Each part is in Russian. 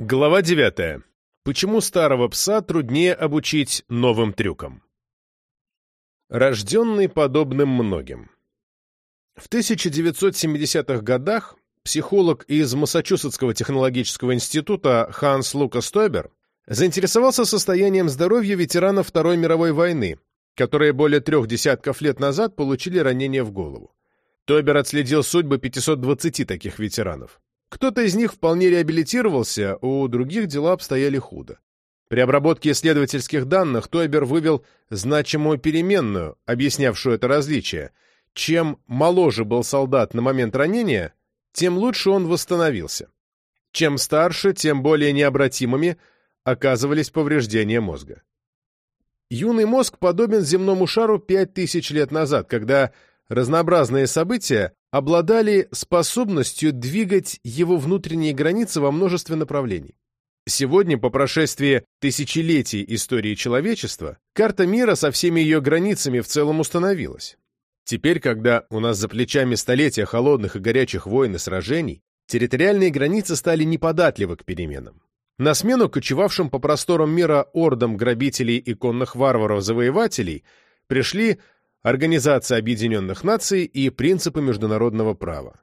Глава 9. Почему старого пса труднее обучить новым трюкам? Рожденный подобным многим. В 1970-х годах психолог из Массачусетского технологического института Ханс Лукас Тойбер заинтересовался состоянием здоровья ветеранов Второй мировой войны, которые более трех десятков лет назад получили ранения в голову. Тойбер отследил судьбы 520 таких ветеранов. Кто-то из них вполне реабилитировался, у других дела обстояли худо. При обработке исследовательских данных Тойбер вывел значимую переменную, объяснявшую это различие. Чем моложе был солдат на момент ранения, тем лучше он восстановился. Чем старше, тем более необратимыми оказывались повреждения мозга. Юный мозг подобен земному шару 5000 лет назад, когда разнообразные события обладали способностью двигать его внутренние границы во множестве направлений. Сегодня, по прошествии тысячелетий истории человечества, карта мира со всеми ее границами в целом установилась. Теперь, когда у нас за плечами столетия холодных и горячих войн и сражений, территориальные границы стали неподатливы к переменам. На смену кочевавшим по просторам мира ордам грабителей и конных варваров-завоевателей пришли Организация Объединенных Наций и принципы международного права.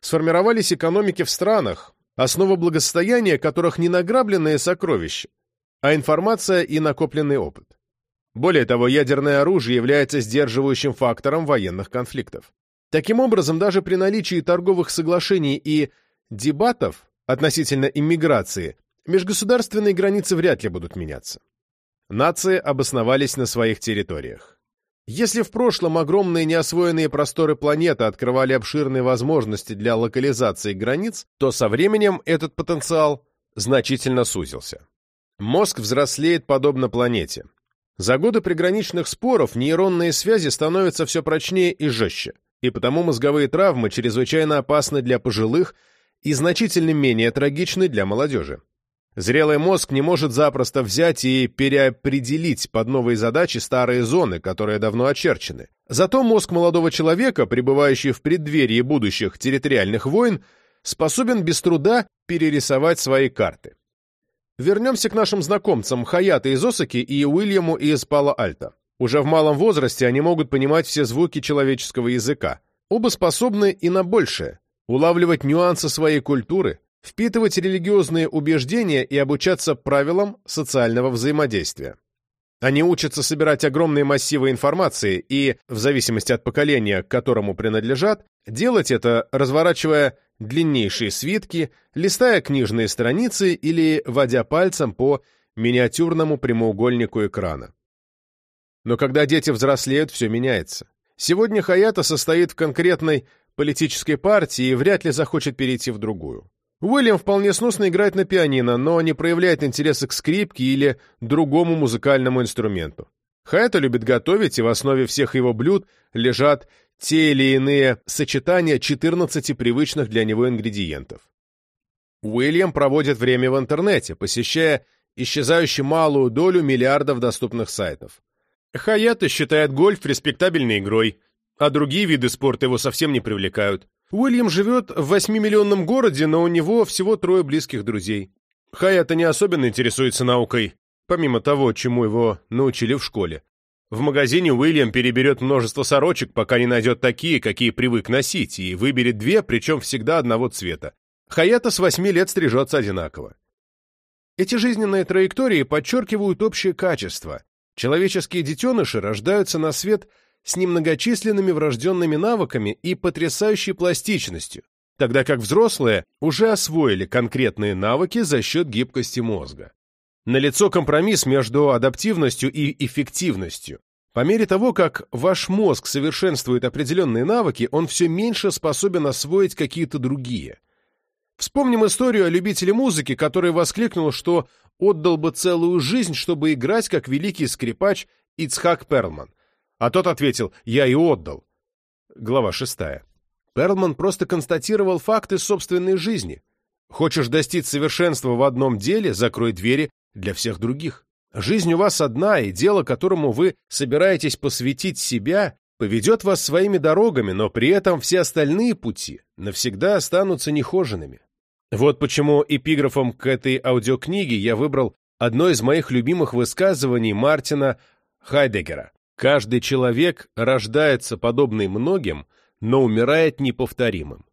Сформировались экономики в странах, основа благосостояния которых не награбленные сокровища, а информация и накопленный опыт. Более того, ядерное оружие является сдерживающим фактором военных конфликтов. Таким образом, даже при наличии торговых соглашений и дебатов относительно иммиграции, межгосударственные границы вряд ли будут меняться. Нации обосновались на своих территориях. Если в прошлом огромные неосвоенные просторы планеты открывали обширные возможности для локализации границ, то со временем этот потенциал значительно сузился. Мозг взрослеет подобно планете. За годы приграничных споров нейронные связи становятся все прочнее и жестче, и потому мозговые травмы чрезвычайно опасны для пожилых и значительно менее трагичны для молодежи. Зрелый мозг не может запросто взять и переопределить под новые задачи старые зоны, которые давно очерчены. Зато мозг молодого человека, пребывающий в преддверии будущих территориальных войн, способен без труда перерисовать свои карты. Вернемся к нашим знакомцам Хаята из Осаки и Уильяму из Пало-Альто. Уже в малом возрасте они могут понимать все звуки человеческого языка. Оба способны и на большее – улавливать нюансы своей культуры, впитывать религиозные убеждения и обучаться правилам социального взаимодействия. Они учатся собирать огромные массивы информации и, в зависимости от поколения, к которому принадлежат, делать это, разворачивая длиннейшие свитки, листая книжные страницы или водя пальцем по миниатюрному прямоугольнику экрана. Но когда дети взрослеют, все меняется. Сегодня Хаята состоит в конкретной политической партии и вряд ли захочет перейти в другую. Уильям вполне сносно играет на пианино, но не проявляет интереса к скрипке или другому музыкальному инструменту. Хайта любит готовить, и в основе всех его блюд лежат те или иные сочетания 14 привычных для него ингредиентов. Уильям проводит время в интернете, посещая исчезающую малую долю миллиардов доступных сайтов. Хаята считает гольф респектабельной игрой, а другие виды спорта его совсем не привлекают. Уильям живет в восьмимиллионном городе, но у него всего трое близких друзей. Хаята не особенно интересуется наукой, помимо того, чему его научили в школе. В магазине Уильям переберет множество сорочек, пока не найдет такие, какие привык носить, и выберет две, причем всегда одного цвета. Хаята с восьми лет стрижется одинаково. Эти жизненные траектории подчеркивают общее качество. Человеческие детеныши рождаются на свет – с немногочисленными врожденными навыками и потрясающей пластичностью, тогда как взрослые уже освоили конкретные навыки за счет гибкости мозга. Налицо компромисс между адаптивностью и эффективностью. По мере того, как ваш мозг совершенствует определенные навыки, он все меньше способен освоить какие-то другие. Вспомним историю о любителе музыки, который воскликнул, что отдал бы целую жизнь, чтобы играть как великий скрипач Ицхак Перлман – а тот ответил «Я и отдал». Глава шестая. Перлман просто констатировал факты собственной жизни. Хочешь достичь совершенства в одном деле, закрой двери для всех других. Жизнь у вас одна, и дело, которому вы собираетесь посвятить себя, поведет вас своими дорогами, но при этом все остальные пути навсегда останутся нехоженными. Вот почему эпиграфом к этой аудиокниге я выбрал одно из моих любимых высказываний Мартина Хайдеггера. «Каждый человек рождается подобный многим, но умирает неповторимым».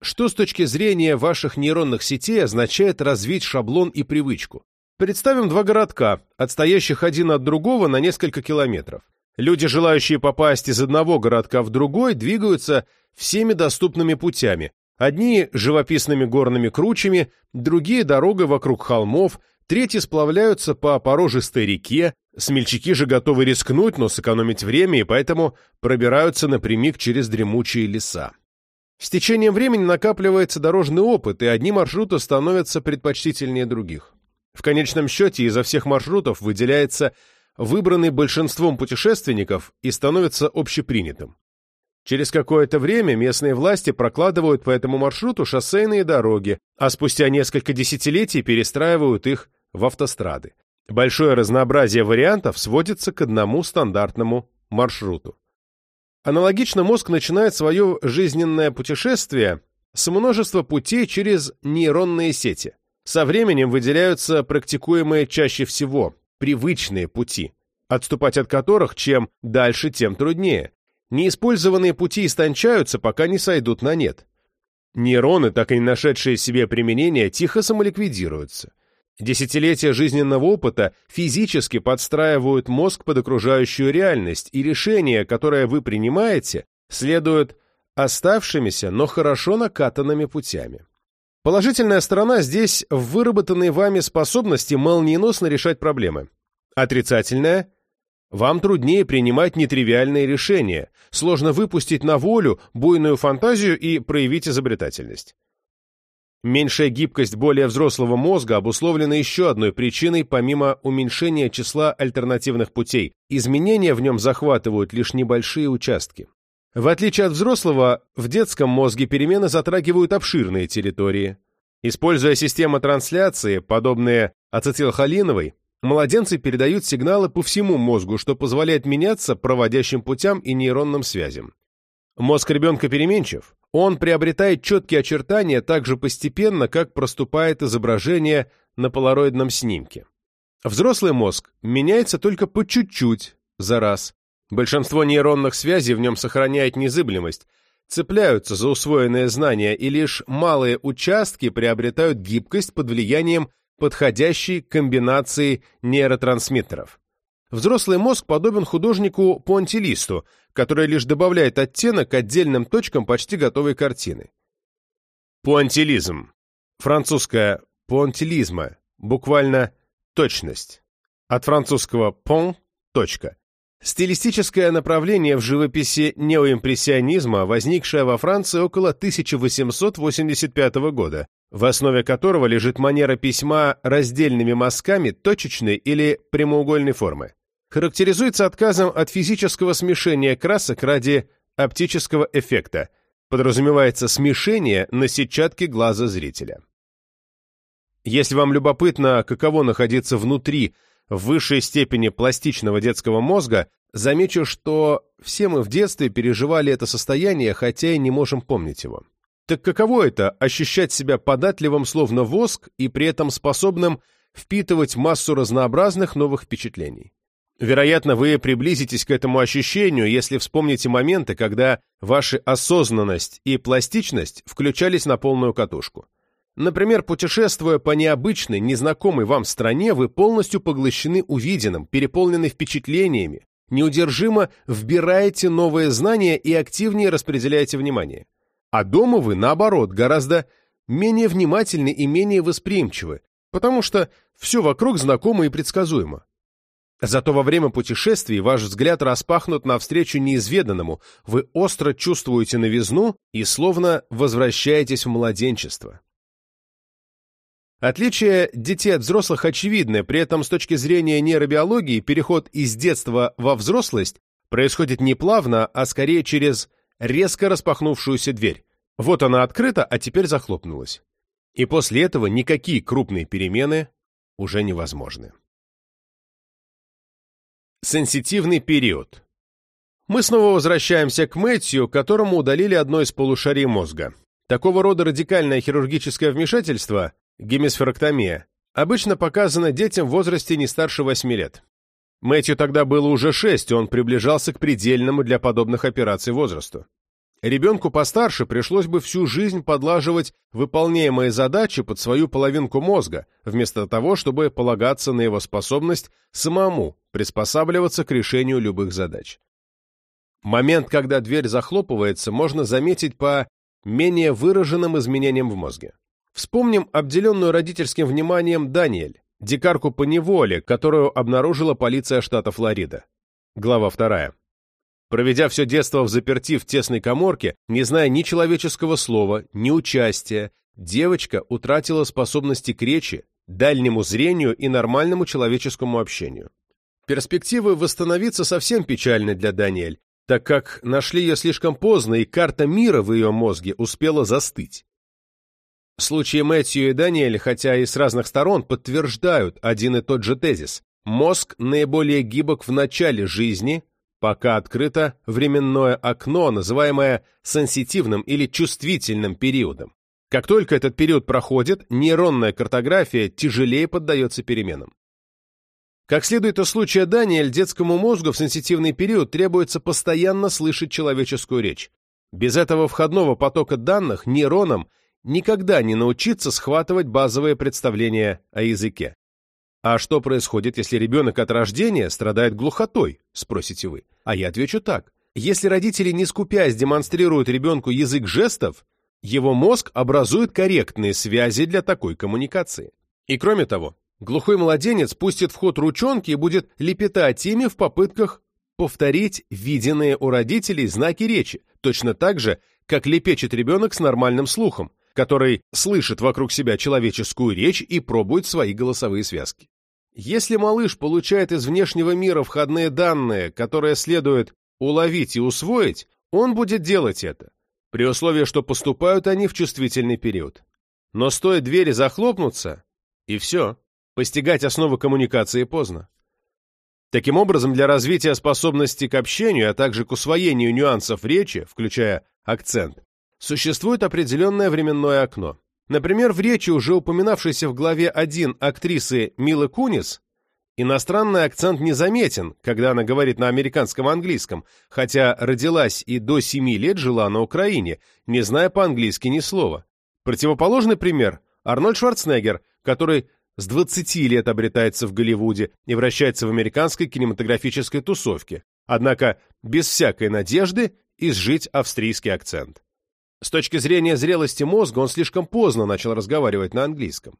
Что с точки зрения ваших нейронных сетей означает развить шаблон и привычку? Представим два городка, отстоящих один от другого на несколько километров. Люди, желающие попасть из одного городка в другой, двигаются всеми доступными путями. Одни – живописными горными кручами, другие – дорогой вокруг холмов, третьи сплавляются по порожистой реке, смельчаки же готовы рискнуть, но сэкономить время, и поэтому пробираются напрямик через дремучие леса. С течением времени накапливается дорожный опыт, и одни маршруты становятся предпочтительнее других. В конечном счете изо всех маршрутов выделяется выбранный большинством путешественников и становится общепринятым. Через какое-то время местные власти прокладывают по этому маршруту шоссейные дороги, а спустя несколько десятилетий перестраивают их в автострады. Большое разнообразие вариантов сводится к одному стандартному маршруту. Аналогично мозг начинает свое жизненное путешествие с множества путей через нейронные сети. Со временем выделяются практикуемые чаще всего привычные пути, отступать от которых чем дальше, тем труднее. Неиспользованные пути истончаются, пока не сойдут на нет. Нейроны, так и не нашедшие себе применения, тихо самоликвидируются. Десятилетия жизненного опыта физически подстраивают мозг под окружающую реальность, и решения, которые вы принимаете, следуют оставшимися, но хорошо накатанными путями. Положительная сторона здесь в выработанной вами способности молниеносно решать проблемы. Отрицательная – вам труднее принимать нетривиальные решения, сложно выпустить на волю буйную фантазию и проявить изобретательность. Меньшая гибкость более взрослого мозга обусловлена еще одной причиной, помимо уменьшения числа альтернативных путей. Изменения в нем захватывают лишь небольшие участки. В отличие от взрослого, в детском мозге перемены затрагивают обширные территории. Используя системы трансляции, подобные ацетилхолиновой, младенцы передают сигналы по всему мозгу, что позволяет меняться проводящим путям и нейронным связям. Мозг ребенка переменчив, он приобретает четкие очертания так же постепенно, как проступает изображение на полароидном снимке. Взрослый мозг меняется только по чуть-чуть за раз. Большинство нейронных связей в нем сохраняет незыблемость, цепляются за усвоенные знания, и лишь малые участки приобретают гибкость под влиянием подходящей комбинации нейротрансмиттеров. Взрослый мозг подобен художнику-пуантилисту, который лишь добавляет оттенок отдельным точкам почти готовой картины. Пуантилизм. Французское «пуантилизма», буквально «точность». От французского «pont» – «точка». Стилистическое направление в живописи неоимпрессионизма, возникшее во Франции около 1885 года, в основе которого лежит манера письма раздельными мазками точечной или прямоугольной формы характеризуется отказом от физического смешения красок ради оптического эффекта, подразумевается смешение на сетчатке глаза зрителя. Если вам любопытно, каково находиться внутри в высшей степени пластичного детского мозга, замечу, что все мы в детстве переживали это состояние, хотя и не можем помнить его. Так каково это – ощущать себя податливым, словно воск, и при этом способным впитывать массу разнообразных новых впечатлений? Вероятно, вы приблизитесь к этому ощущению, если вспомните моменты, когда ваша осознанность и пластичность включались на полную катушку. Например, путешествуя по необычной, незнакомой вам стране, вы полностью поглощены увиденным, переполнены впечатлениями, неудержимо вбираете новые знания и активнее распределяете внимание. А дома вы, наоборот, гораздо менее внимательны и менее восприимчивы, потому что все вокруг знакомо и предсказуемо. Зато во время путешествий ваш взгляд распахнут навстречу неизведанному, вы остро чувствуете новизну и словно возвращаетесь в младенчество. Отличие детей от взрослых очевидны, при этом с точки зрения нейробиологии переход из детства во взрослость происходит не плавно, а скорее через резко распахнувшуюся дверь. Вот она открыта, а теперь захлопнулась. И после этого никакие крупные перемены уже невозможны. Сенситивный период. Мы снова возвращаемся к Мэтью, которому удалили одно из полушарий мозга. Такого рода радикальное хирургическое вмешательство, гемисфероктомия, обычно показано детям в возрасте не старше 8 лет. Мэтью тогда было уже 6, и он приближался к предельному для подобных операций возрасту. Ребенку постарше пришлось бы всю жизнь подлаживать выполняемые задачи под свою половинку мозга, вместо того, чтобы полагаться на его способность самому приспосабливаться к решению любых задач. Момент, когда дверь захлопывается, можно заметить по менее выраженным изменениям в мозге. Вспомним обделенную родительским вниманием Даниэль, дикарку по неволе, которую обнаружила полиция штата Флорида. Глава 2. Проведя все детство в заперти в тесной коморке, не зная ни человеческого слова, ни участия, девочка утратила способности к речи, дальнему зрению и нормальному человеческому общению. Перспективы восстановиться совсем печальны для Даниэль, так как нашли ее слишком поздно, и карта мира в ее мозге успела застыть. Случаи Мэтью и Даниэль, хотя и с разных сторон, подтверждают один и тот же тезис. Мозг наиболее гибок в начале жизни, пока открыто временное окно, называемое сенситивным или чувствительным периодом. Как только этот период проходит, нейронная картография тяжелее поддается переменам. Как следует из случая Даниэль, детскому мозгу в сенситивный период требуется постоянно слышать человеческую речь. Без этого входного потока данных нейронам никогда не научиться схватывать базовые представления о языке. А что происходит, если ребенок от рождения страдает глухотой, спросите вы? А я отвечу так. Если родители, не скупясь, демонстрируют ребенку язык жестов, его мозг образует корректные связи для такой коммуникации. И кроме того, глухой младенец пустит в ход ручонки и будет лепетать ими в попытках повторить виденные у родителей знаки речи, точно так же, как лепечет ребенок с нормальным слухом, который слышит вокруг себя человеческую речь и пробует свои голосовые связки. Если малыш получает из внешнего мира входные данные, которые следует уловить и усвоить, он будет делать это, при условии, что поступают они в чувствительный период. Но стоит двери захлопнуться, и все, постигать основы коммуникации поздно. Таким образом, для развития способности к общению, а также к усвоению нюансов речи, включая акцент, существует определенное временное окно. Например, в речи, уже упоминавшейся в главе 1 актрисы Милы Кунис, иностранный акцент незаметен, когда она говорит на американском английском, хотя родилась и до 7 лет жила на Украине, не зная по-английски ни слова. Противоположный пример – Арнольд Шварценеггер, который с 20 лет обретается в Голливуде и вращается в американской кинематографической тусовке, однако без всякой надежды изжить австрийский акцент. С точки зрения зрелости мозга он слишком поздно начал разговаривать на английском.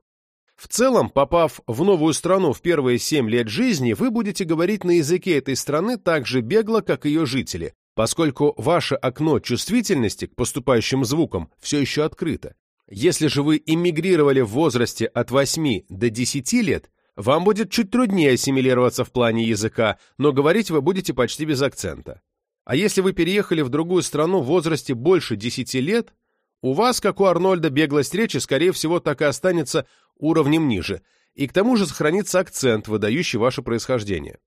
В целом, попав в новую страну в первые семь лет жизни, вы будете говорить на языке этой страны так же бегло, как ее жители, поскольку ваше окно чувствительности к поступающим звукам все еще открыто. Если же вы эмигрировали в возрасте от 8 до 10 лет, вам будет чуть труднее ассимилироваться в плане языка, но говорить вы будете почти без акцента. А если вы переехали в другую страну в возрасте больше 10 лет, у вас, как у Арнольда, беглость речи, скорее всего, так и останется уровнем ниже, и к тому же сохранится акцент, выдающий ваше происхождение.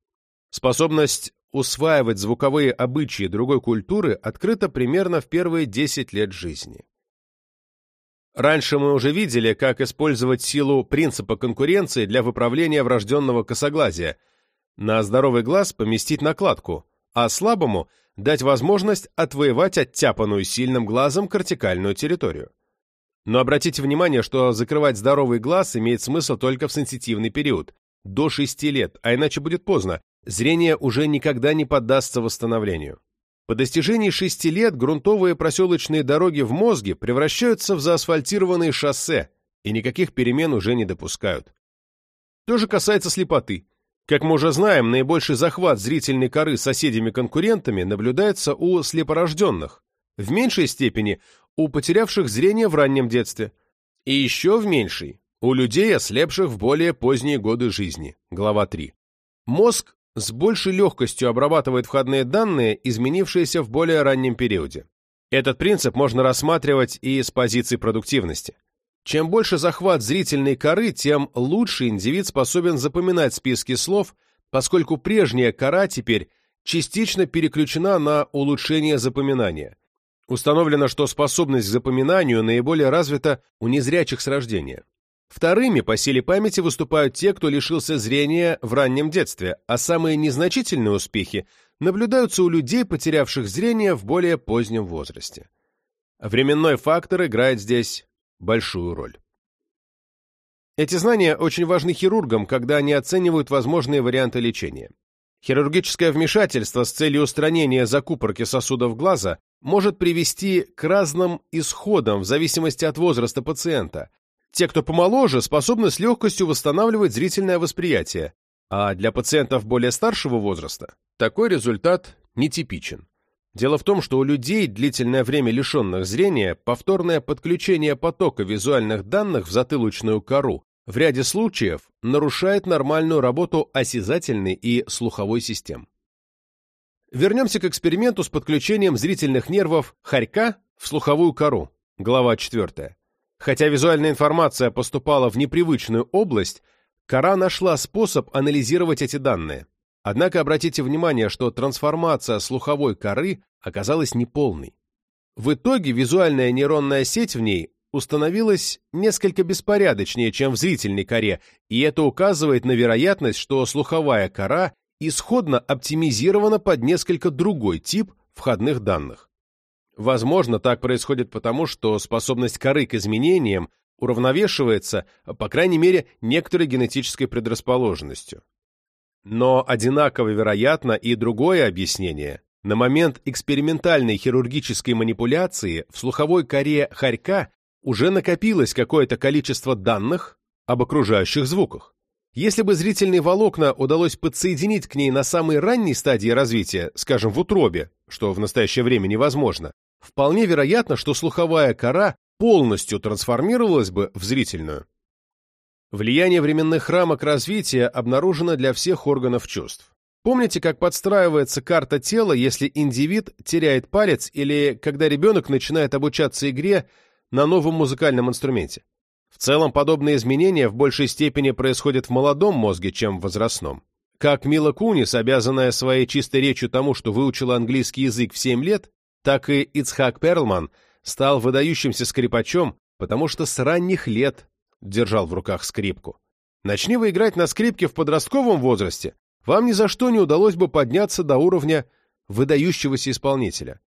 Способность усваивать звуковые обычаи другой культуры открыта примерно в первые 10 лет жизни. Раньше мы уже видели, как использовать силу принципа конкуренции для выправления врожденного косоглазия. На здоровый глаз поместить накладку, а слабому дать возможность отвоевать оттяпанную сильным глазом кортикальную территорию. Но обратите внимание, что закрывать здоровый глаз имеет смысл только в сенситивный период, до 6 лет, а иначе будет поздно, зрение уже никогда не поддастся восстановлению. По достижении 6 лет грунтовые проселочные дороги в мозге превращаются в заасфальтированные шоссе, и никаких перемен уже не допускают. То же касается слепоты. Как мы уже знаем, наибольший захват зрительной коры соседями-конкурентами наблюдается у слепорожденных, в меньшей степени у потерявших зрение в раннем детстве, и еще в меньшей у людей, ослепших в более поздние годы жизни. Глава 3. Мозг с большей легкостью обрабатывает входные данные, изменившиеся в более раннем периоде. Этот принцип можно рассматривать и с позиции продуктивности. Чем больше захват зрительной коры, тем лучше индивид способен запоминать списки слов, поскольку прежняя кора теперь частично переключена на улучшение запоминания. Установлено, что способность к запоминанию наиболее развита у незрячих с рождения. Вторыми по силе памяти выступают те, кто лишился зрения в раннем детстве, а самые незначительные успехи наблюдаются у людей, потерявших зрение в более позднем возрасте. Временной фактор играет здесь большую роль. Эти знания очень важны хирургам, когда они оценивают возможные варианты лечения. Хирургическое вмешательство с целью устранения закупорки сосудов глаза может привести к разным исходам в зависимости от возраста пациента. Те, кто помоложе, способны с легкостью восстанавливать зрительное восприятие, а для пациентов более старшего возраста такой результат нетипичен. Дело в том, что у людей, длительное время лишенных зрения, повторное подключение потока визуальных данных в затылочную кору в ряде случаев нарушает нормальную работу осязательной и слуховой систем. Вернемся к эксперименту с подключением зрительных нервов хорька в слуховую кору, глава 4. Хотя визуальная информация поступала в непривычную область, кора нашла способ анализировать эти данные. Однако обратите внимание, что трансформация слуховой коры оказалась неполной. В итоге визуальная нейронная сеть в ней установилась несколько беспорядочнее, чем в зрительной коре, и это указывает на вероятность, что слуховая кора исходно оптимизирована под несколько другой тип входных данных. Возможно, так происходит потому, что способность коры к изменениям уравновешивается, по крайней мере, некоторой генетической предрасположенностью. Но одинаково вероятно и другое объяснение. На момент экспериментальной хирургической манипуляции в слуховой коре хорька уже накопилось какое-то количество данных об окружающих звуках. Если бы зрительные волокна удалось подсоединить к ней на самой ранней стадии развития, скажем, в утробе, что в настоящее время невозможно, вполне вероятно, что слуховая кора полностью трансформировалась бы в зрительную. Влияние временных рамок развития обнаружено для всех органов чувств. Помните, как подстраивается карта тела, если индивид теряет палец или когда ребенок начинает обучаться игре на новом музыкальном инструменте? В целом, подобные изменения в большей степени происходят в молодом мозге, чем в возрастном. Как Мила Кунис, обязанная своей чистой речью тому, что выучила английский язык в 7 лет, так и Ицхак Перлман стал выдающимся скрипачом, потому что с ранних лет держал в руках скрипку. Начни вы играть на скрипке в подростковом возрасте, вам ни за что не удалось бы подняться до уровня выдающегося исполнителя.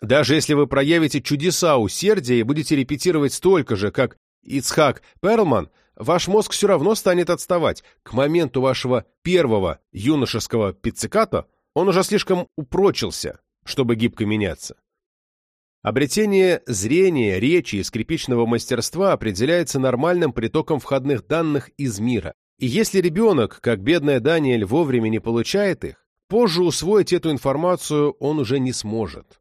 Даже если вы проявите чудеса усердия и будете репетировать столько же, как Ицхак Перлман, ваш мозг все равно станет отставать. К моменту вашего первого юношеского пицциката он уже слишком упрочился, чтобы гибко меняться. Обретение зрения, речи и скрипичного мастерства определяется нормальным притоком входных данных из мира. И если ребенок, как бедная Даниэль, вовремя не получает их, позже усвоить эту информацию он уже не сможет.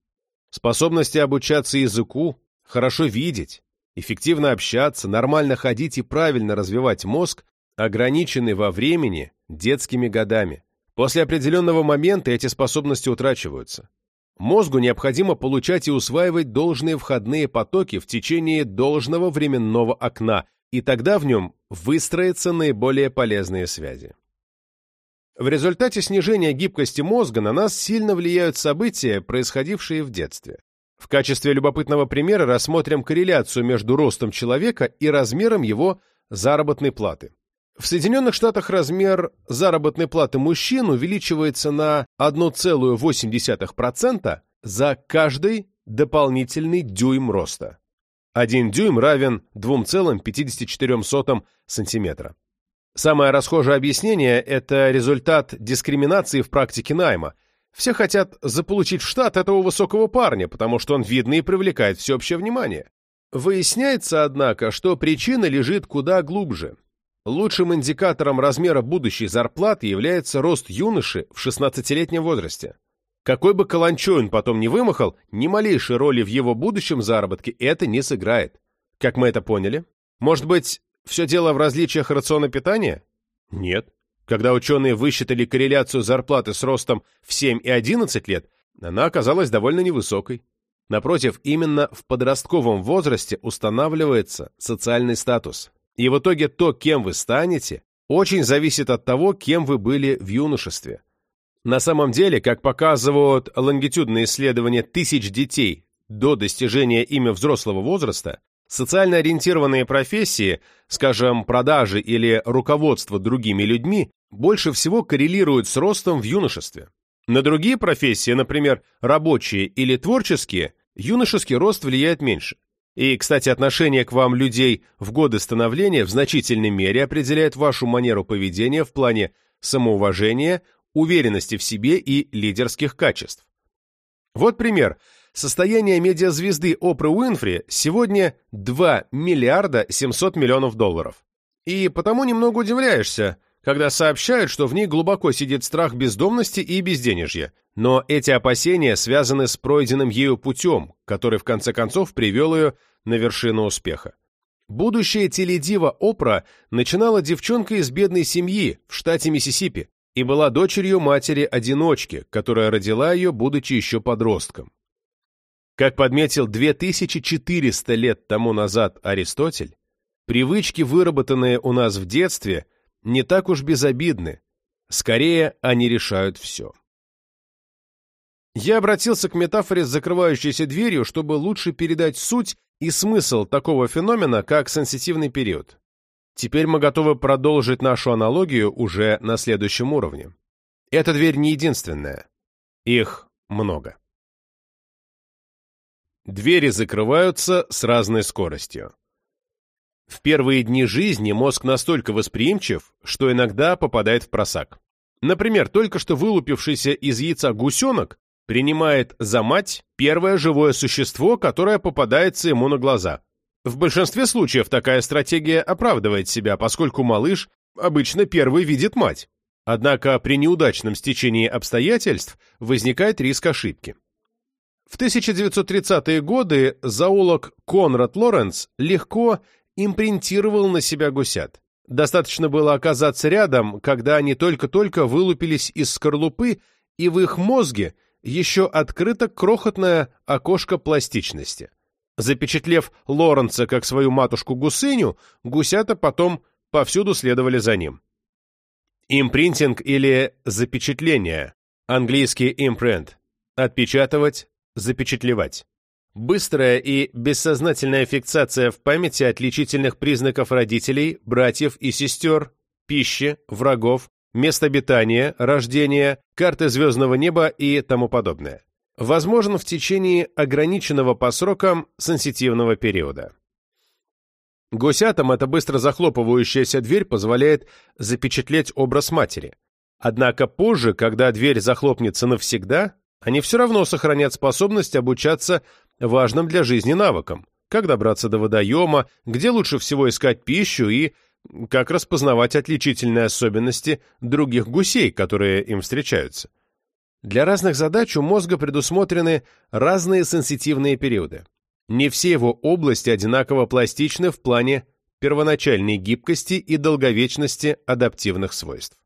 Способности обучаться языку, хорошо видеть, Эффективно общаться, нормально ходить и правильно развивать мозг ограничены во времени детскими годами. После определенного момента эти способности утрачиваются. Мозгу необходимо получать и усваивать должные входные потоки в течение должного временного окна, и тогда в нем выстроятся наиболее полезные связи. В результате снижения гибкости мозга на нас сильно влияют события, происходившие в детстве. В качестве любопытного примера рассмотрим корреляцию между ростом человека и размером его заработной платы. В Соединенных Штатах размер заработной платы мужчин увеличивается на 1,8% за каждый дополнительный дюйм роста. Один дюйм равен 2,54 сантиметра. Самое расхожее объяснение – это результат дискриминации в практике найма, все хотят заполучить в штат этого высокого парня, потому что он видный и привлекает всеобщее внимание. Выясняется, однако, что причина лежит куда глубже. Лучшим индикатором размера будущей зарплаты является рост юноши в 16-летнем возрасте. Какой бы каланчой он потом не вымахал, ни малейшей роли в его будущем заработке это не сыграет. Как мы это поняли? Может быть, все дело в различиях рациона питания? Нет. Когда ученые высчитали корреляцию зарплаты с ростом в 7 и 11 лет, она оказалась довольно невысокой. Напротив, именно в подростковом возрасте устанавливается социальный статус. И в итоге то, кем вы станете, очень зависит от того, кем вы были в юношестве. На самом деле, как показывают лонгитюдные исследования тысяч детей до достижения ими взрослого возраста, социально ориентированные профессии, скажем, продажи или руководство другими людьми, больше всего коррелируют с ростом в юношестве. На другие профессии, например, рабочие или творческие, юношеский рост влияет меньше. И, кстати, отношение к вам людей в годы становления в значительной мере определяет вашу манеру поведения в плане самоуважения, уверенности в себе и лидерских качеств. Вот пример. Состояние медиазвезды Опры Уинфри сегодня 2 миллиарда 700 миллионов долларов. И потому немного удивляешься, когда сообщают, что в ней глубоко сидит страх бездомности и безденежья. Но эти опасения связаны с пройденным ею путем, который в конце концов привел ее на вершину успеха. Будущая теледива Опра начинала девчонкой из бедной семьи в штате Миссисипи и была дочерью матери-одиночки, которая родила ее, будучи еще подростком. Как подметил 2400 лет тому назад Аристотель, привычки, выработанные у нас в детстве, не так уж безобидны, скорее они решают все. Я обратился к метафоре с закрывающейся дверью, чтобы лучше передать суть и смысл такого феномена, как сенситивный период. Теперь мы готовы продолжить нашу аналогию уже на следующем уровне. Эта дверь не единственная. Их много. Двери закрываются с разной скоростью. В первые дни жизни мозг настолько восприимчив, что иногда попадает в просак. Например, только что вылупившийся из яйца гусенок принимает за мать первое живое существо, которое попадается ему на глаза. В большинстве случаев такая стратегия оправдывает себя, поскольку малыш обычно первый видит мать. Однако при неудачном стечении обстоятельств возникает риск ошибки. В 1930-е годы зоолог Конрад Лоренц легко импринтировал на себя гусят. Достаточно было оказаться рядом, когда они только-только вылупились из скорлупы, и в их мозге еще открыто крохотное окошко пластичности. Запечатлев Лоренца как свою матушку-гусыню, гусята потом повсюду следовали за ним. Импринтинг или запечатление, английский imprint, отпечатывать, запечатлевать. Быстрая и бессознательная фиксация в памяти отличительных признаков родителей, братьев и сестер, пищи, врагов, мест обитания, рождения, карты звездного неба и тому подобное. Возможен в течение ограниченного по срокам сенситивного периода. Гусятам эта быстро захлопывающаяся дверь позволяет запечатлеть образ матери. Однако позже, когда дверь захлопнется навсегда, они все равно сохранят способность обучаться важным для жизни навыкам, как добраться до водоема, где лучше всего искать пищу и как распознавать отличительные особенности других гусей, которые им встречаются. Для разных задач у мозга предусмотрены разные сенситивные периоды. Не все его области одинаково пластичны в плане первоначальной гибкости и долговечности адаптивных свойств.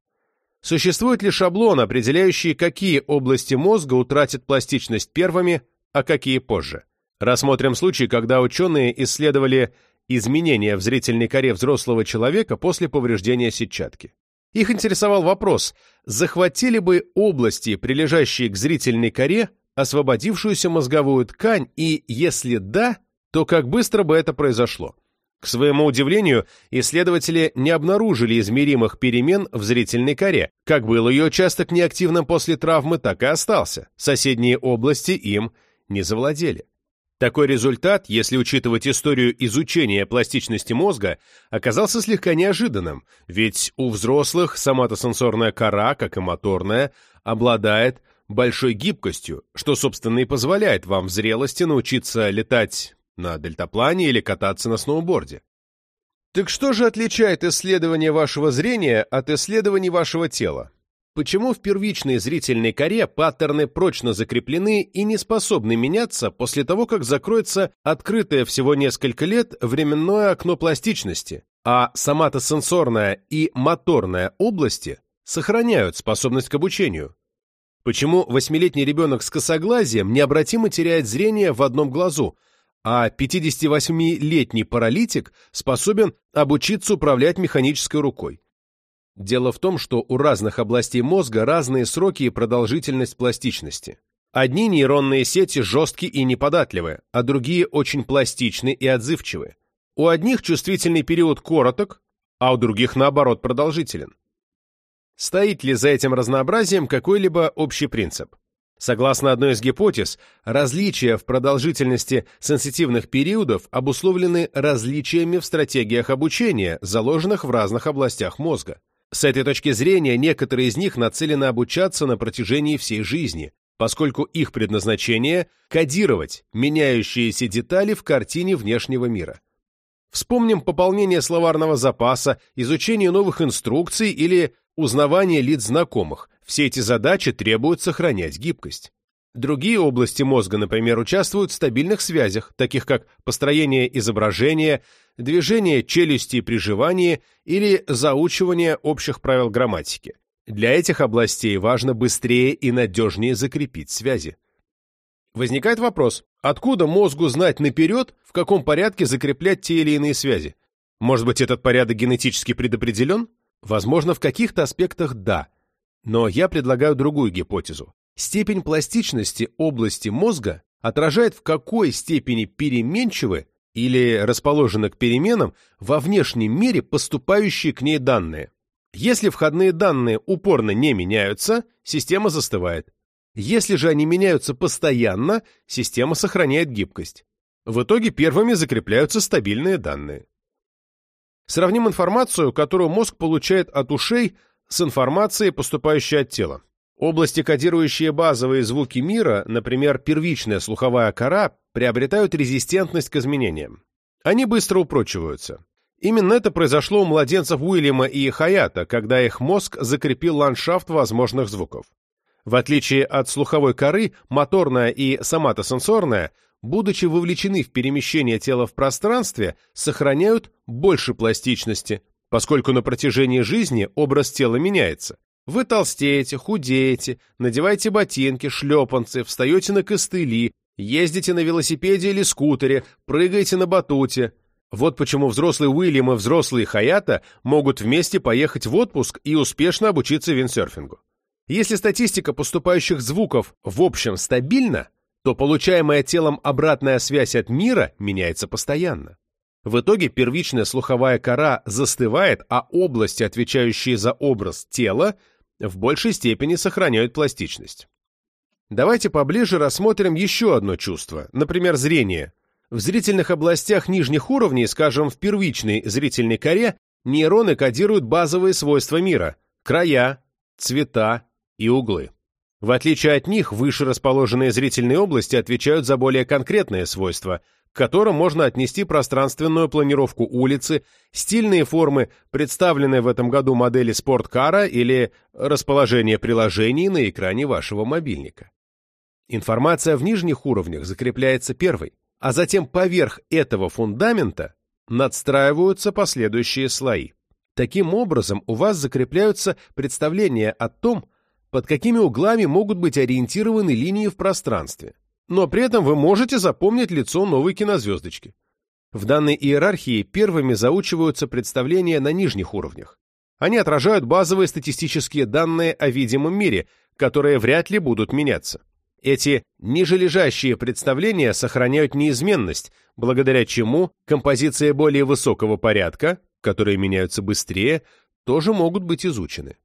Существует ли шаблон, определяющий, какие области мозга утратят пластичность первыми, а какие позже? Рассмотрим случай, когда ученые исследовали изменения в зрительной коре взрослого человека после повреждения сетчатки. Их интересовал вопрос, захватили бы области, прилежащие к зрительной коре, освободившуюся мозговую ткань, и если да, то как быстро бы это произошло? К своему удивлению, исследователи не обнаружили измеримых перемен в зрительной коре. Как был ее участок неактивным после травмы, так и остался. Соседние области им не завладели. Такой результат, если учитывать историю изучения пластичности мозга, оказался слегка неожиданным, ведь у взрослых соматосенсорная кора, как и моторная, обладает большой гибкостью, что, собственно, и позволяет вам в зрелости научиться летать на дельтаплане или кататься на сноуборде. Так что же отличает исследование вашего зрения от исследований вашего тела? Почему в первичной зрительной коре паттерны прочно закреплены и не способны меняться после того, как закроется открытое всего несколько лет временное окно пластичности, а соматосенсорная и моторная области сохраняют способность к обучению? Почему восьмилетний ребенок с косоглазием необратимо теряет зрение в одном глазу, а 58-летний паралитик способен обучиться управлять механической рукой? Дело в том, что у разных областей мозга разные сроки и продолжительность пластичности. Одни нейронные сети жесткие и неподатливы, а другие очень пластичны и отзывчивы. У одних чувствительный период короток, а у других, наоборот, продолжителен. Стоит ли за этим разнообразием какой-либо общий принцип? Согласно одной из гипотез, различия в продолжительности сенситивных периодов обусловлены различиями в стратегиях обучения, заложенных в разных областях мозга. С этой точки зрения некоторые из них нацелены обучаться на протяжении всей жизни, поскольку их предназначение – кодировать меняющиеся детали в картине внешнего мира. Вспомним пополнение словарного запаса, изучение новых инструкций или узнавание лиц знакомых. Все эти задачи требуют сохранять гибкость. Другие области мозга, например, участвуют в стабильных связях, таких как построение изображения, движение челюсти при жевании или заучивание общих правил грамматики. Для этих областей важно быстрее и надежнее закрепить связи. Возникает вопрос, откуда мозгу знать наперед, в каком порядке закреплять те или иные связи? Может быть, этот порядок генетически предопределен? Возможно, в каких-то аспектах да. Но я предлагаю другую гипотезу. Степень пластичности области мозга отражает, в какой степени переменчивы или расположены к переменам во внешнем мире поступающие к ней данные. Если входные данные упорно не меняются, система застывает. Если же они меняются постоянно, система сохраняет гибкость. В итоге первыми закрепляются стабильные данные. Сравним информацию, которую мозг получает от ушей, с информацией, поступающей от тела. Области, кодирующие базовые звуки мира, например, первичная слуховая кора, приобретают резистентность к изменениям. Они быстро упрочиваются. Именно это произошло у младенцев Уильяма и Хаята, когда их мозг закрепил ландшафт возможных звуков. В отличие от слуховой коры, моторная и соматосенсорная, будучи вовлечены в перемещение тела в пространстве, сохраняют больше пластичности, поскольку на протяжении жизни образ тела меняется. Вы толстеете, худеете, надеваете ботинки, шлепанцы, встаете на костыли, ездите на велосипеде или скутере, прыгаете на батуте – вот почему взрослый Уильям и взрослый Хаята могут вместе поехать в отпуск и успешно обучиться виндсерфингу. Если статистика поступающих звуков в общем стабильна, то получаемая телом обратная связь от мира меняется постоянно. В итоге первичная слуховая кора застывает, а области, отвечающие за образ тела, в большей степени сохраняют пластичность. Давайте поближе рассмотрим еще одно чувство, например, зрение, в зрительных областях нижних уровней, скажем, в первичной зрительной коре, нейроны кодируют базовые свойства мира – края, цвета и углы. В отличие от них, выше расположенные зрительные области отвечают за более конкретные свойства, к которым можно отнести пространственную планировку улицы, стильные формы, представленные в этом году модели спорткара или расположение приложений на экране вашего мобильника. Информация в нижних уровнях закрепляется первой а затем поверх этого фундамента надстраиваются последующие слои. Таким образом, у вас закрепляются представления о том, под какими углами могут быть ориентированы линии в пространстве. Но при этом вы можете запомнить лицо новой кинозвездочки. В данной иерархии первыми заучиваются представления на нижних уровнях. Они отражают базовые статистические данные о видимом мире, которые вряд ли будут меняться. Эти нижележащие представления сохраняют неизменность, благодаря чему композиции более высокого порядка, которые меняются быстрее, тоже могут быть изучены.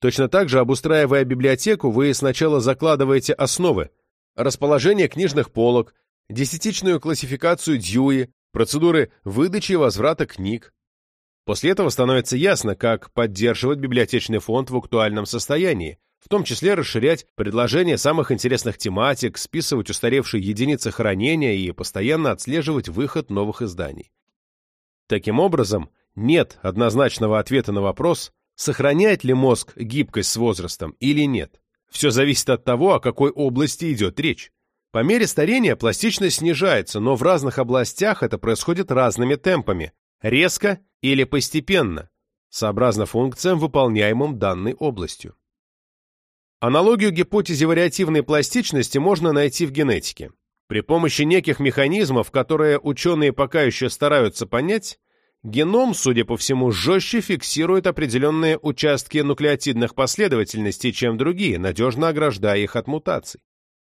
Точно так же, обустраивая библиотеку, вы сначала закладываете основы, расположение книжных полок, десятичную классификацию Дьюи, процедуры выдачи и возврата книг. После этого становится ясно, как поддерживать библиотечный фонд в актуальном состоянии, в том числе расширять предложения самых интересных тематик, списывать устаревшие единицы хранения и постоянно отслеживать выход новых изданий. Таким образом, нет однозначного ответа на вопрос, сохраняет ли мозг гибкость с возрастом или нет. Все зависит от того, о какой области идет речь. По мере старения пластичность снижается, но в разных областях это происходит разными темпами, резко или постепенно, сообразно функциям, выполняемым данной областью. Аналогию гипотезе вариативной пластичности можно найти в генетике. При помощи неких механизмов, которые ученые пока еще стараются понять, геном, судя по всему, жестче фиксирует определенные участки нуклеотидных последовательностей, чем другие, надежно ограждая их от мутаций.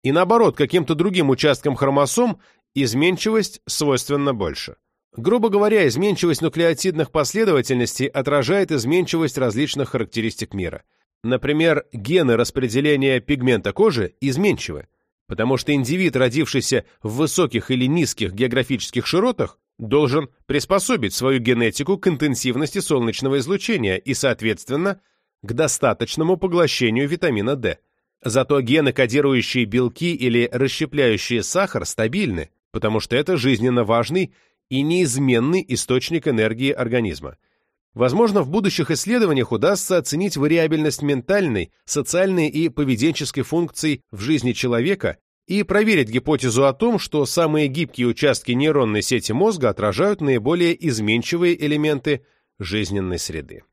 И наоборот, каким-то другим участкам хромосом изменчивость свойственна больше. Грубо говоря, изменчивость нуклеотидных последовательностей отражает изменчивость различных характеристик мира. Например, гены распределения пигмента кожи изменчивы, потому что индивид, родившийся в высоких или низких географических широтах, должен приспособить свою генетику к интенсивности солнечного излучения и, соответственно, к достаточному поглощению витамина D. Зато гены, кодирующие белки или расщепляющие сахар, стабильны, потому что это жизненно важный и неизменный источник энергии организма. Возможно, в будущих исследованиях удастся оценить вариабельность ментальной, социальной и поведенческой функций в жизни человека и проверить гипотезу о том, что самые гибкие участки нейронной сети мозга отражают наиболее изменчивые элементы жизненной среды.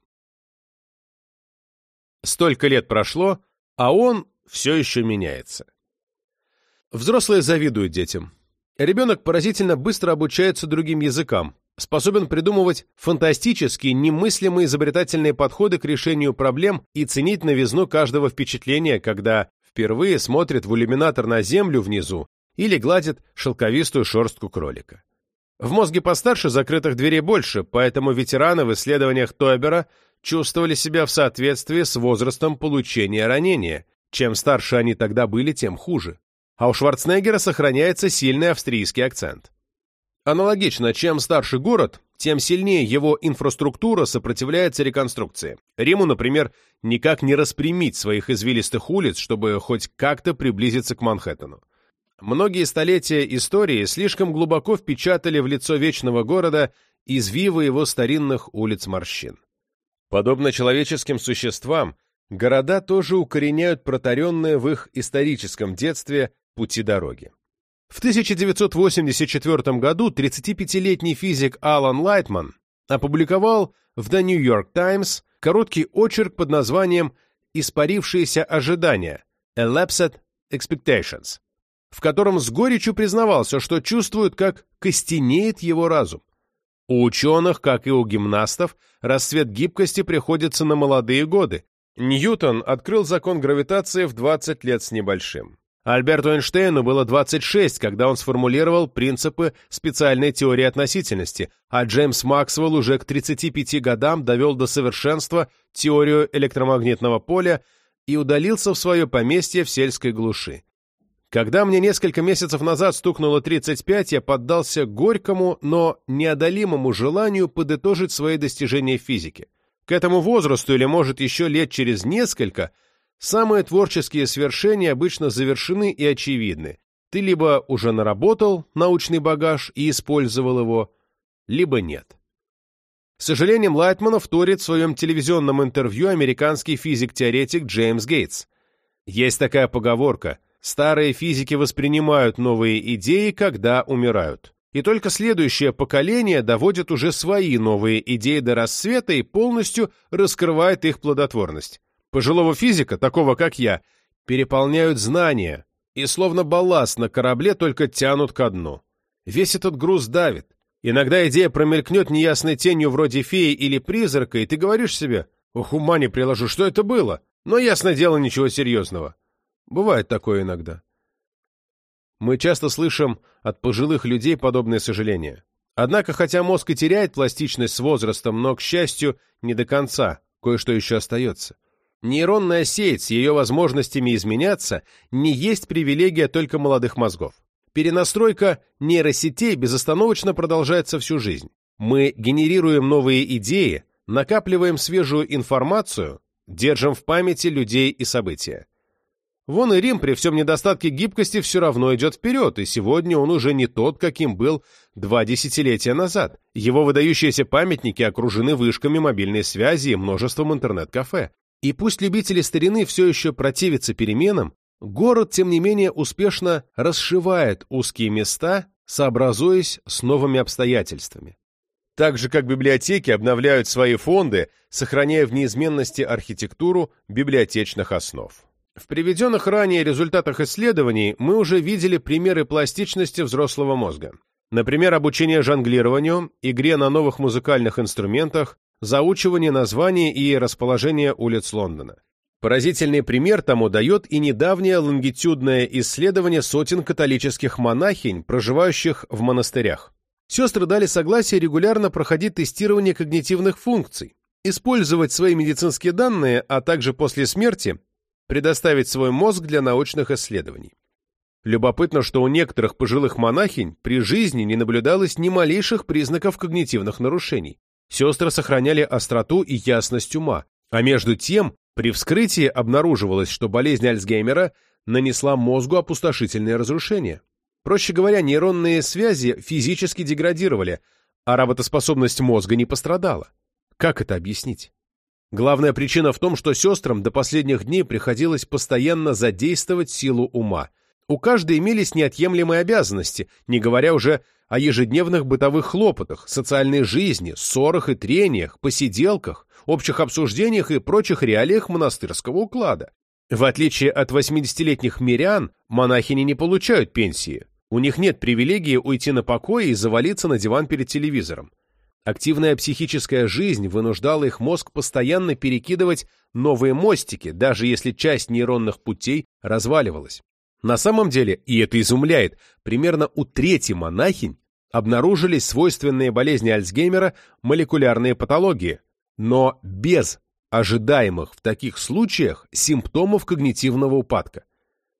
Столько лет прошло, а он все еще меняется. Взрослые завидуют детям. Ребенок поразительно быстро обучается другим языкам, способен придумывать фантастические, немыслимые изобретательные подходы к решению проблем и ценить новизну каждого впечатления, когда впервые смотрит в иллюминатор на землю внизу или гладит шелковистую шерстку кролика. В мозге постарше закрытых дверей больше, поэтому ветераны в исследованиях Тойбера чувствовали себя в соответствии с возрастом получения ранения. Чем старше они тогда были, тем хуже а у Шварценеггера сохраняется сильный австрийский акцент. Аналогично, чем старше город, тем сильнее его инфраструктура сопротивляется реконструкции. Риму, например, никак не распрямить своих извилистых улиц, чтобы хоть как-то приблизиться к Манхэттену. Многие столетия истории слишком глубоко впечатали в лицо вечного города извивы его старинных улиц морщин. Подобно человеческим существам, города тоже укореняют протаренное в их историческом детстве пути дороги. В 1984 году 35-летний физик Алан Лайтман опубликовал в The New York Times короткий очерк под названием «Испарившиеся ожидания» Elapsed Expectations, в котором с горечью признавался, что чувствует, как костенеет его разум. У ученых, как и у гимнастов, расцвет гибкости приходится на молодые годы. Ньютон открыл закон гравитации в 20 лет с небольшим. Альберту Эйнштейну было 26, когда он сформулировал принципы специальной теории относительности, а Джеймс Максвелл уже к 35 годам довел до совершенства теорию электромагнитного поля и удалился в свое поместье в сельской глуши. Когда мне несколько месяцев назад стукнуло 35, я поддался горькому, но неодолимому желанию подытожить свои достижения в физике. К этому возрасту, или, может, еще лет через несколько – Самые творческие свершения обычно завершены и очевидны. Ты либо уже наработал научный багаж и использовал его, либо нет. С сожалением Лайтмана вторит в своем телевизионном интервью американский физик-теоретик Джеймс Гейтс. Есть такая поговорка «старые физики воспринимают новые идеи, когда умирают». И только следующее поколение доводит уже свои новые идеи до рассвета и полностью раскрывает их плодотворность. Пожилого физика, такого как я, переполняют знания и словно балласт на корабле только тянут ко дну. Весь этот груз давит. Иногда идея промелькнет неясной тенью вроде феи или призрака, и ты говоришь себе, «Ох, ума не приложу, что это было?» Но, ясно дело, ничего серьезного. Бывает такое иногда. Мы часто слышим от пожилых людей подобные сожаления. Однако, хотя мозг и теряет пластичность с возрастом, но, к счастью, не до конца, кое-что еще остается. Нейронная сеть с ее возможностями изменяться не есть привилегия только молодых мозгов. Перенастройка нейросетей безостановочно продолжается всю жизнь. Мы генерируем новые идеи, накапливаем свежую информацию, держим в памяти людей и события. Вон и Рим при всем недостатке гибкости все равно идет вперед, и сегодня он уже не тот, каким был два десятилетия назад. Его выдающиеся памятники окружены вышками мобильной связи и множеством интернет-кафе. И пусть любители старины все еще противятся переменам, город, тем не менее, успешно расшивает узкие места, сообразуясь с новыми обстоятельствами. Так же, как библиотеки обновляют свои фонды, сохраняя в неизменности архитектуру библиотечных основ. В приведенных ранее результатах исследований мы уже видели примеры пластичности взрослого мозга. Например, обучение жонглированию, игре на новых музыкальных инструментах, заучивание названий и расположение улиц Лондона. Поразительный пример тому дает и недавнее лонгитюдное исследование сотен католических монахинь, проживающих в монастырях. Сестры дали согласие регулярно проходить тестирование когнитивных функций, использовать свои медицинские данные, а также после смерти предоставить свой мозг для научных исследований. Любопытно, что у некоторых пожилых монахинь при жизни не наблюдалось ни малейших признаков когнитивных нарушений. Сестры сохраняли остроту и ясность ума, а между тем при вскрытии обнаруживалось, что болезнь Альцгеймера нанесла мозгу опустошительные разрушения. Проще говоря, нейронные связи физически деградировали, а работоспособность мозга не пострадала. Как это объяснить? Главная причина в том, что сестрам до последних дней приходилось постоянно задействовать силу ума. У каждой имелись неотъемлемые обязанности, не говоря уже о ежедневных бытовых хлопотах, социальной жизни, ссорах и трениях, посиделках, общих обсуждениях и прочих реалиях монастырского уклада. В отличие от 80-летних мирян, монахини не получают пенсии. У них нет привилегии уйти на покой и завалиться на диван перед телевизором. Активная психическая жизнь вынуждала их мозг постоянно перекидывать новые мостики, даже если часть нейронных путей разваливалась. На самом деле, и это изумляет, примерно у трети монахинь обнаружились свойственные болезни Альцгеймера молекулярные патологии – но без ожидаемых в таких случаях симптомов когнитивного упадка.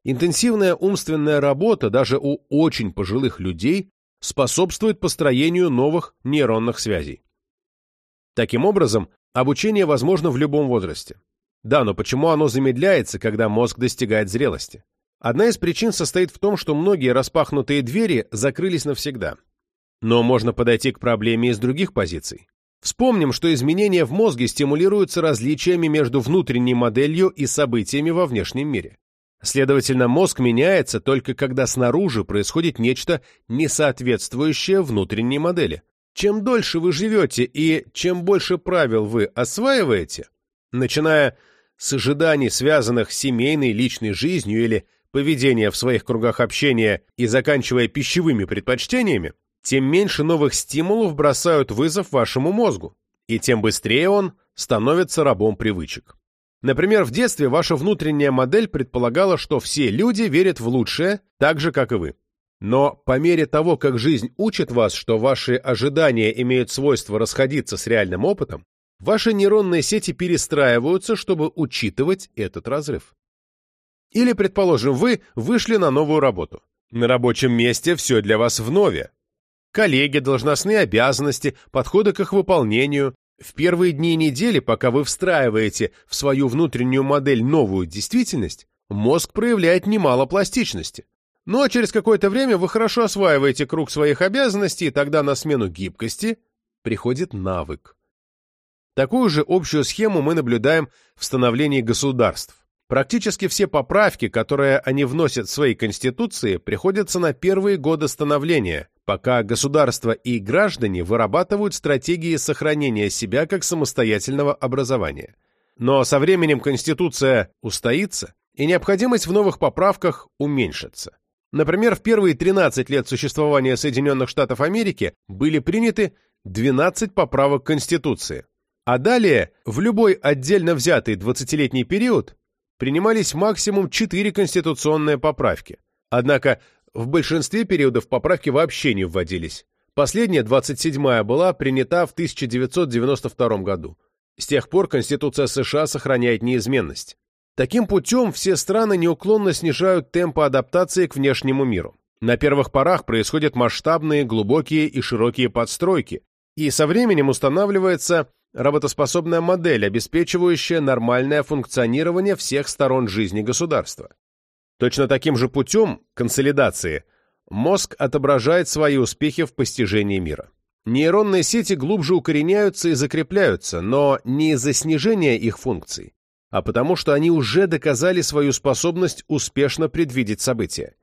Интенсивная умственная работа даже у очень пожилых людей способствует построению новых нейронных связей. Таким образом, обучение возможно в любом возрасте. Да, но почему оно замедляется, когда мозг достигает зрелости? Одна из причин состоит в том, что многие распахнутые двери закрылись навсегда. Но можно подойти к проблеме из других позиций. Вспомним, что изменения в мозге стимулируются различиями между внутренней моделью и событиями во внешнем мире. Следовательно, мозг меняется только когда снаружи происходит нечто, несоответствующее внутренней модели. Чем дольше вы живете и чем больше правил вы осваиваете, начиная с ожиданий, связанных с семейной личной жизнью или поведения в своих кругах общения и заканчивая пищевыми предпочтениями, тем меньше новых стимулов бросают вызов вашему мозгу, и тем быстрее он становится рабом привычек. Например, в детстве ваша внутренняя модель предполагала, что все люди верят в лучшее, так же, как и вы. Но по мере того, как жизнь учит вас, что ваши ожидания имеют свойство расходиться с реальным опытом, ваши нейронные сети перестраиваются, чтобы учитывать этот разрыв. Или, предположим, вы вышли на новую работу. На рабочем месте все для вас вновь, коллеги, должностные обязанности, подходы к их выполнению. В первые дни недели, пока вы встраиваете в свою внутреннюю модель новую действительность, мозг проявляет немало пластичности. Ну а через какое-то время вы хорошо осваиваете круг своих обязанностей, и тогда на смену гибкости приходит навык. Такую же общую схему мы наблюдаем в становлении государств. Практически все поправки, которые они вносят в свои конституции, приходятся на первые годы становления, пока государство и граждане вырабатывают стратегии сохранения себя как самостоятельного образования. Но со временем Конституция устоится, и необходимость в новых поправках уменьшится. Например, в первые 13 лет существования Соединенных Штатов Америки были приняты 12 поправок Конституции, а далее в любой отдельно взятый 20-летний период принимались максимум 4 конституционные поправки. Однако в большинстве периодов поправки вообще не вводились. Последняя, 27-я, была принята в 1992 году. С тех пор Конституция США сохраняет неизменность. Таким путем все страны неуклонно снижают темпы адаптации к внешнему миру. На первых порах происходят масштабные, глубокие и широкие подстройки, и со временем устанавливается работоспособная модель, обеспечивающая нормальное функционирование всех сторон жизни государства. Точно таким же путем, консолидации, мозг отображает свои успехи в постижении мира. Нейронные сети глубже укореняются и закрепляются, но не из-за снижения их функций, а потому что они уже доказали свою способность успешно предвидеть события.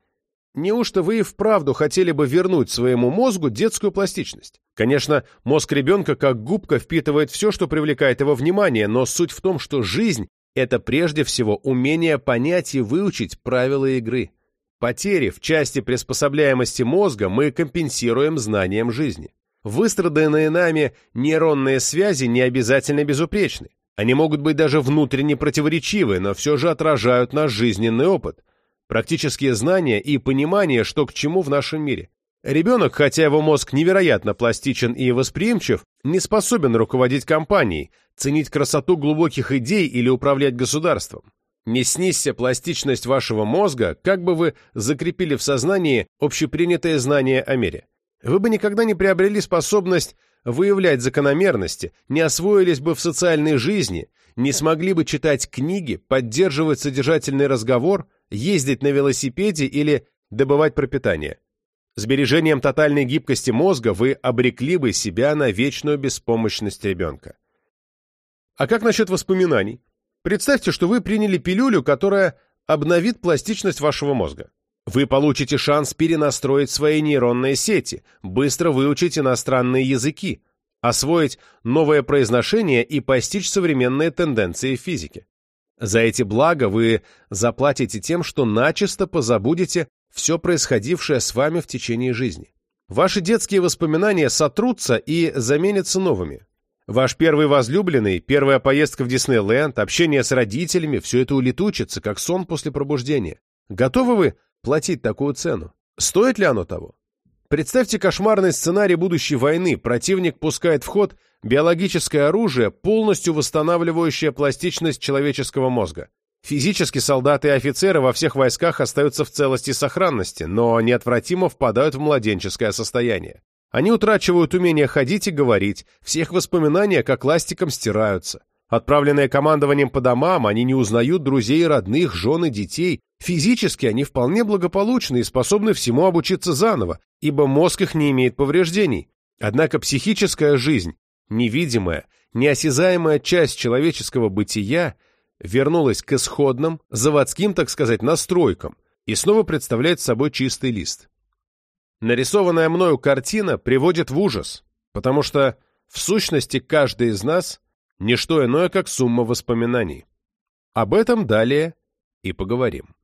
Неужто вы и вправду хотели бы вернуть своему мозгу детскую пластичность? Конечно, мозг ребенка как губка впитывает все, что привлекает его внимание, но суть в том, что жизнь – это прежде всего умение понять и выучить правила игры. Потери в части приспособляемости мозга мы компенсируем знанием жизни. Выстраданные нами нейронные связи не обязательно безупречны. Они могут быть даже внутренне противоречивы, но все же отражают наш жизненный опыт, практические знания и понимание, что к чему в нашем мире. Ребенок, хотя его мозг невероятно пластичен и восприимчив, не способен руководить компанией, ценить красоту глубоких идей или управлять государством. Не снизься пластичность вашего мозга, как бы вы закрепили в сознании общепринятое знание о мире. Вы бы никогда не приобрели способность выявлять закономерности, не освоились бы в социальной жизни, не смогли бы читать книги, поддерживать содержательный разговор, ездить на велосипеде или добывать пропитание. Сбережением тотальной гибкости мозга вы обрекли бы себя на вечную беспомощность ребенка. А как насчет воспоминаний? Представьте, что вы приняли пилюлю, которая обновит пластичность вашего мозга. Вы получите шанс перенастроить свои нейронные сети, быстро выучить иностранные языки, освоить новое произношение и постичь современные тенденции в физике. За эти блага вы заплатите тем, что начисто позабудете все происходившее с вами в течение жизни. Ваши детские воспоминания сотрутся и заменятся новыми. Ваш первый возлюбленный, первая поездка в Диснейленд, общение с родителями – все это улетучится, как сон после пробуждения. Готовы вы платить такую цену? Стоит ли оно того? Представьте кошмарный сценарий будущей войны. Противник пускает в ход биологическое оружие, полностью восстанавливающее пластичность человеческого мозга. Физически солдаты и офицеры во всех войсках остаются в целости и сохранности, но неотвратимо впадают в младенческое состояние. Они утрачивают умение ходить и говорить, всех воспоминания как ластиком стираются. Отправленные командованием по домам, они не узнают друзей родных, жен и детей. Физически они вполне благополучны и способны всему обучиться заново, ибо мозг их не имеет повреждений. Однако психическая жизнь, невидимая, неосязаемая часть человеческого бытия, вернулась к исходным, заводским, так сказать, настройкам и снова представляет собой чистый лист. Нарисованная мною картина приводит в ужас, потому что в сущности каждый из нас – не что иное, как сумма воспоминаний. Об этом далее и поговорим.